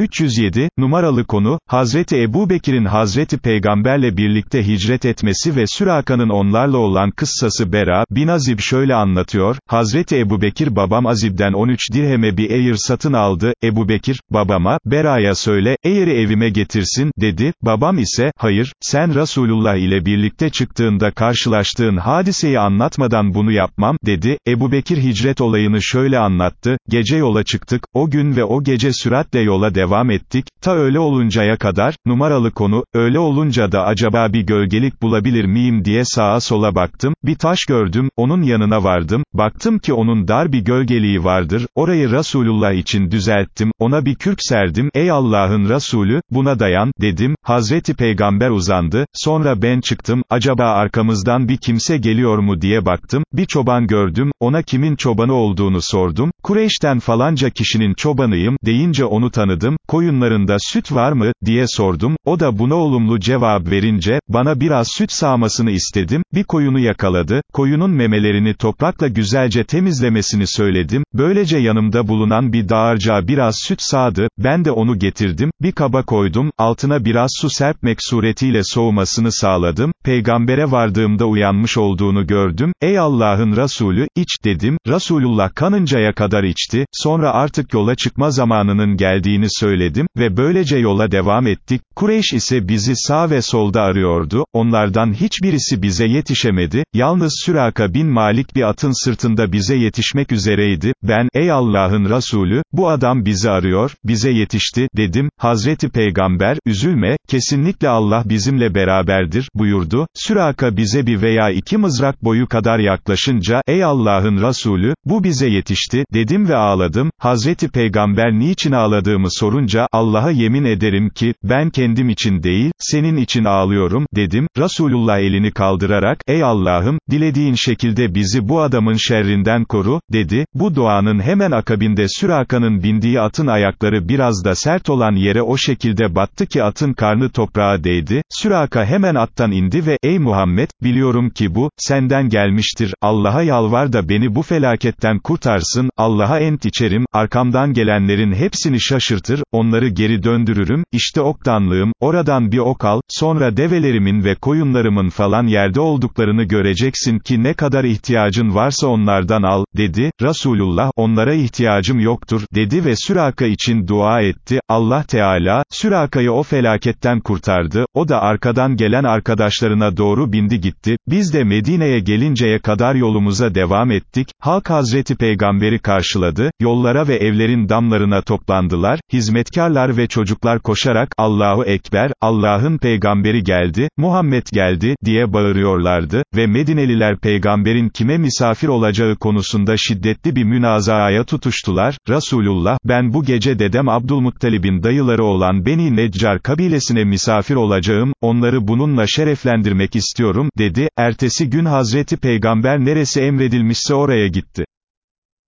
307, numaralı konu, Hazreti Ebu Bekir'in Hazreti Peygamberle birlikte hicret etmesi ve Süraka'nın onlarla olan kıssası Bera, bin Azib şöyle anlatıyor, Hazreti Ebu Bekir babam Azib'den 13 dirheme bir eğir satın aldı, Ebu Bekir, babama, Bera'ya söyle, eğri evime getirsin, dedi, babam ise, hayır, sen Resulullah ile birlikte çıktığında karşılaştığın hadiseyi anlatmadan bunu yapmam, dedi, Ebu Bekir hicret olayını şöyle anlattı, gece yola çıktık, o gün ve o gece süratle yola devam ettik, ta öyle oluncaya kadar, numaralı konu, öyle olunca da acaba bir gölgelik bulabilir miyim diye sağa sola baktım, bir taş gördüm, onun yanına vardım, baktım ki onun dar bir gölgeliği vardır, orayı Resulullah için düzelttim, ona bir kürk serdim, ey Allah'ın Resulü, buna dayan, dedim, Hazreti Peygamber uzandı, sonra ben çıktım, acaba arkamızdan bir kimse geliyor mu diye baktım, bir çoban gördüm, ona kimin çobanı olduğunu sordum, Kureyş'ten falanca kişinin çobanıyım, deyince onu tanıdım, koyunlarında süt var mı, diye sordum, o da buna olumlu cevap verince, bana biraz süt sağmasını istedim, bir koyunu yakaladı, koyunun memelerini toprakla güzelce temizlemesini söyledim, böylece yanımda bulunan bir dağarcığa biraz süt sağdı, ben de onu getirdim, bir kaba koydum, altına biraz su serpmek suretiyle soğumasını sağladım, peygambere vardığımda uyanmış olduğunu gördüm, ey Allah'ın Resulü, iç, dedim, Resulullah kanıncaya kadar içti, sonra artık yola çıkma zamanının geldiğini söyledim, ve böylece yola devam ettik, Kureyş ise bizi sağ ve solda arıyordu, onlardan hiçbirisi bize yetişemedi, yalnız Süraka bin Malik bir atın sırtında bize yetişmek üzereydi, ben, ey Allah'ın Resulü, bu adam bizi arıyor, bize yetişti, dedim, Hazreti Peygamber, üzülme, kesinlikle Allah bizimle beraberdir, buyurdu, Süraka bize bir veya iki mızrak boyu kadar yaklaşınca, ey Allah'ın Resulü, bu bize yetişti, dedim ve ağladım, Hazreti Peygamber niçin ağladığımı sorunca, Allah'a yemin ederim ki, ben kendim için değil, senin için ağlıyorum, dedim, Resulullah elini kaldırarak, ey Allah'ım, dilediğin şekilde bizi bu adamın şerrinden koru, dedi, bu duanın hemen akabinde Süraka'nın bindiği atın ayakları biraz da sert olan yere o şekilde battı ki atın karnı toprağa değdi, Süraka hemen attan indi ve, ey Muhammed, biliyorum ki bu, senden gelmiştir, Allah'a yalvar da beni bu felaketten kurtarsın, Allah'a ent içerim, arkamdan gelenlerin hepsini şaşırtır, onları geri döndürürüm, işte oktanlığım, oradan bir ok al, sonra develerimin ve koyunlarımın falan yerde olduklarını göreceksin ki ne kadar ihtiyacın varsa onlardan al, dedi, Resulullah, onlara ihtiyacım yoktur, dedi ve Süraka için dua etti, Allah Teala, Süraka'yı o felaketten kurtardı, o da arkadan gelen arkadaşlarına doğru bindi gitti, biz de Medine'ye gelinceye kadar yolumuza devam ettik, halk Hazreti Peygamberi karşıladı, yollara ve evlerin damlarına toplandılar, hizmetkarlar ve çocuklar koşarak, Allahu Ekber, Allah'ın peygamberi geldi, Muhammed geldi, diye bağırıyorlardı, ve Medineliler peygamberin kime misafir olacağı konusunda şiddetli bir münazaya tutuştular, Resulullah, ben bu gece dedem Abdülmuttalib'in dayıları olan Beni Neccar kabilesine misafir olacağım, onları bununla şereflendirmek istiyorum, dedi, ertesi gün Hazreti Peygamber neresi emredilmişse oraya gitti.